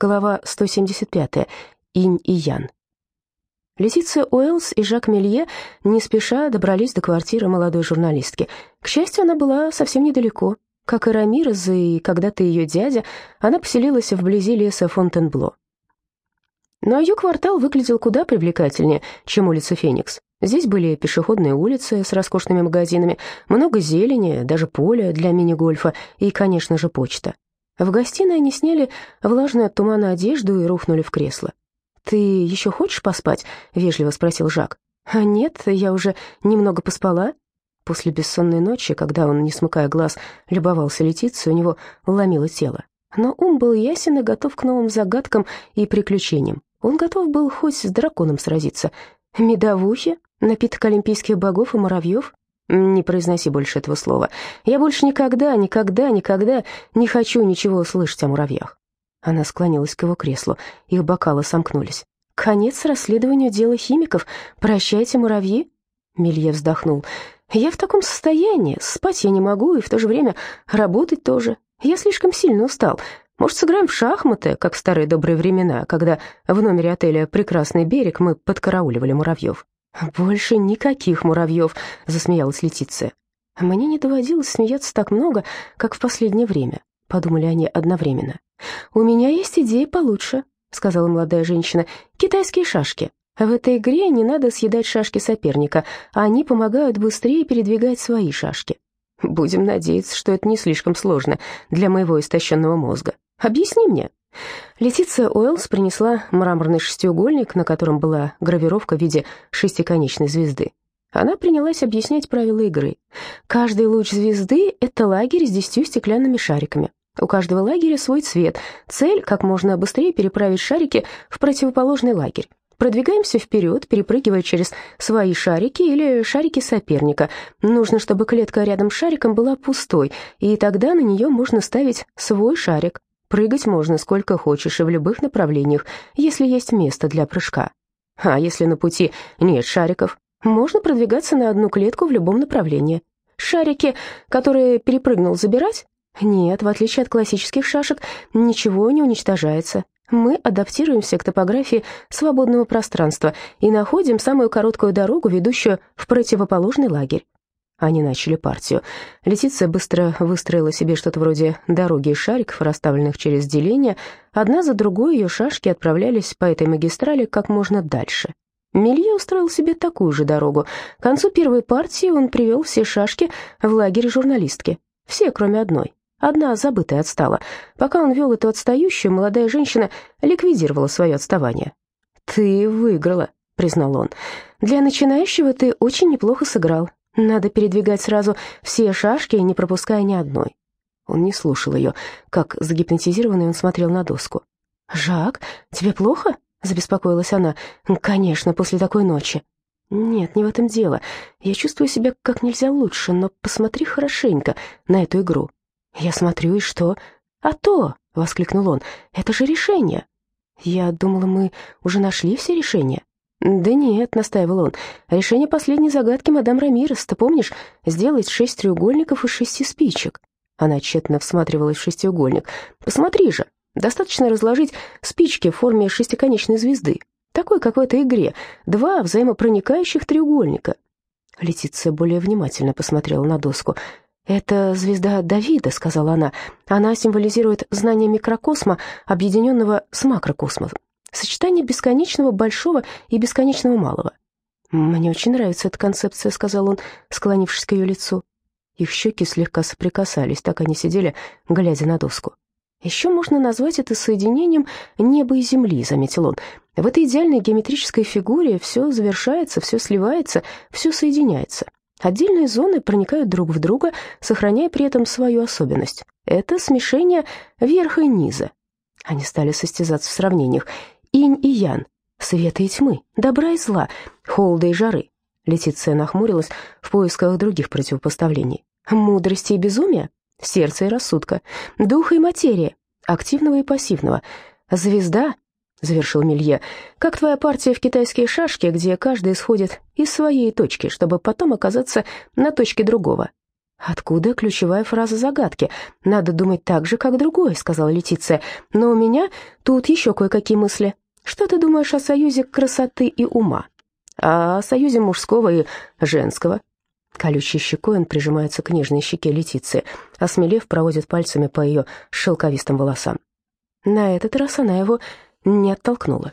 Глава 175. Инь и Ян. Летиция Уэллс и Жак Мелье не спеша добрались до квартиры молодой журналистки. К счастью, она была совсем недалеко. Как и Рамирес и когда-то ее дядя, она поселилась вблизи леса Фонтенбло. Но ее квартал выглядел куда привлекательнее, чем улица Феникс. Здесь были пешеходные улицы с роскошными магазинами, много зелени, даже поле для мини-гольфа и, конечно же, почта. В гостиной они сняли влажную от тумана одежду и рухнули в кресло. «Ты еще хочешь поспать?» — вежливо спросил Жак. «А нет, я уже немного поспала». После бессонной ночи, когда он, не смыкая глаз, любовался Летицией, у него ломило тело. Но ум был ясен и готов к новым загадкам и приключениям. Он готов был хоть с драконом сразиться. Медовухи, напиток олимпийских богов и муравьев, «Не произноси больше этого слова. Я больше никогда, никогда, никогда не хочу ничего слышать о муравьях». Она склонилась к его креслу, их бокалы сомкнулись. «Конец расследованию дела химиков. Прощайте, муравьи». Мелье вздохнул. «Я в таком состоянии. Спать я не могу и в то же время работать тоже. Я слишком сильно устал. Может, сыграем в шахматы, как в старые добрые времена, когда в номере отеля «Прекрасный берег» мы подкарауливали муравьев?» «Больше никаких муравьев», — засмеялась Летиция. «Мне не доводилось смеяться так много, как в последнее время», — подумали они одновременно. «У меня есть идея получше», — сказала молодая женщина. «Китайские шашки. В этой игре не надо съедать шашки соперника, а они помогают быстрее передвигать свои шашки. Будем надеяться, что это не слишком сложно для моего истощенного мозга. Объясни мне». Летиция Уэллс принесла мраморный шестиугольник, на котором была гравировка в виде шестиконечной звезды. Она принялась объяснять правила игры. Каждый луч звезды — это лагерь с десятью стеклянными шариками. У каждого лагеря свой цвет. Цель — как можно быстрее переправить шарики в противоположный лагерь. Продвигаемся вперед, перепрыгивая через свои шарики или шарики соперника. Нужно, чтобы клетка рядом с шариком была пустой, и тогда на нее можно ставить свой шарик. Прыгать можно сколько хочешь и в любых направлениях, если есть место для прыжка. А если на пути нет шариков, можно продвигаться на одну клетку в любом направлении. Шарики, которые перепрыгнул, забирать? Нет, в отличие от классических шашек, ничего не уничтожается. Мы адаптируемся к топографии свободного пространства и находим самую короткую дорогу, ведущую в противоположный лагерь. Они начали партию. Летиция быстро выстроила себе что-то вроде дороги из шариков, расставленных через деление. Одна за другой ее шашки отправлялись по этой магистрали как можно дальше. Мелье устроил себе такую же дорогу. К концу первой партии он привел все шашки в лагерь журналистки. Все, кроме одной. Одна забытая отстала. Пока он вел эту отстающую, молодая женщина ликвидировала свое отставание. «Ты выиграла», — признал он. «Для начинающего ты очень неплохо сыграл. Надо передвигать сразу все шашки, не пропуская ни одной. Он не слушал ее. Как загипнотизированный он смотрел на доску. «Жак, тебе плохо?» — забеспокоилась она. «Конечно, после такой ночи». «Нет, не в этом дело. Я чувствую себя как нельзя лучше, но посмотри хорошенько на эту игру». «Я смотрю, и что?» «А то!» — воскликнул он. «Это же решение!» «Я думала, мы уже нашли все решения». «Да нет», — настаивал он, — «решение последней загадки мадам Рамирес, ты помнишь, сделать шесть треугольников из шести спичек». Она тщетно всматривалась в шестиугольник. «Посмотри же, достаточно разложить спички в форме шестиконечной звезды, такой, как в этой игре, два взаимопроникающих треугольника». Летиция более внимательно посмотрела на доску. «Это звезда Давида», — сказала она. «Она символизирует знание микрокосма, объединенного с макрокосмосом. Сочетание бесконечного большого и бесконечного малого. «Мне очень нравится эта концепция», — сказал он, склонившись к ее лицу. Их щеки слегка соприкасались, так они сидели, глядя на доску. «Еще можно назвать это соединением неба и земли», — заметил он. «В этой идеальной геометрической фигуре все завершается, все сливается, все соединяется. Отдельные зоны проникают друг в друга, сохраняя при этом свою особенность. Это смешение верха и низа». Они стали состязаться в сравнениях. Инь и Ян, света и тьмы, добра и зла, холода и жары. Летиция нахмурилась в поисках других противопоставлений. Мудрости и безумия, сердце и рассудка, духа и материя, активного и пассивного. Звезда, завершил Милье, как твоя партия в китайские шашки, где каждый исходит из своей точки, чтобы потом оказаться на точке другого. «Откуда ключевая фраза загадки? Надо думать так же, как другой», — сказала Летиция. «Но у меня тут еще кое-какие мысли. Что ты думаешь о союзе красоты и ума? А о союзе мужского и женского?» Колючей щекой он прижимается к нежной щеке Летиции. Осмелев, проводит пальцами по ее шелковистым волосам. На этот раз она его не оттолкнула.